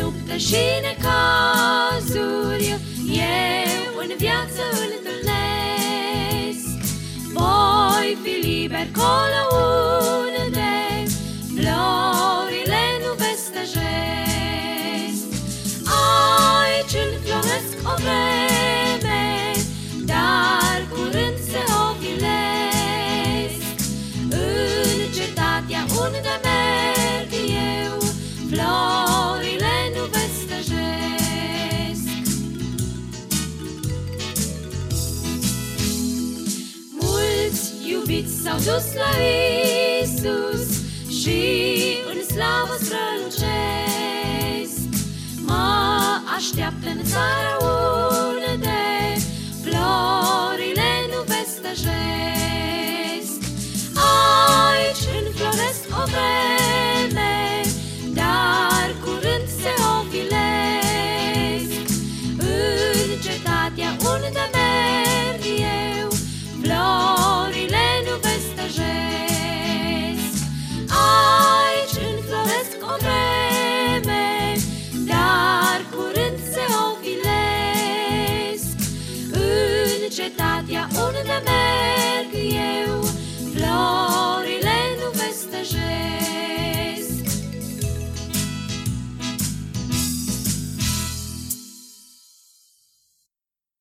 luptă și ne caz. iubiți s-au dus la Isus Și în slavă strălucesc. Mă așteaptă în țara unii unde merg eu, flori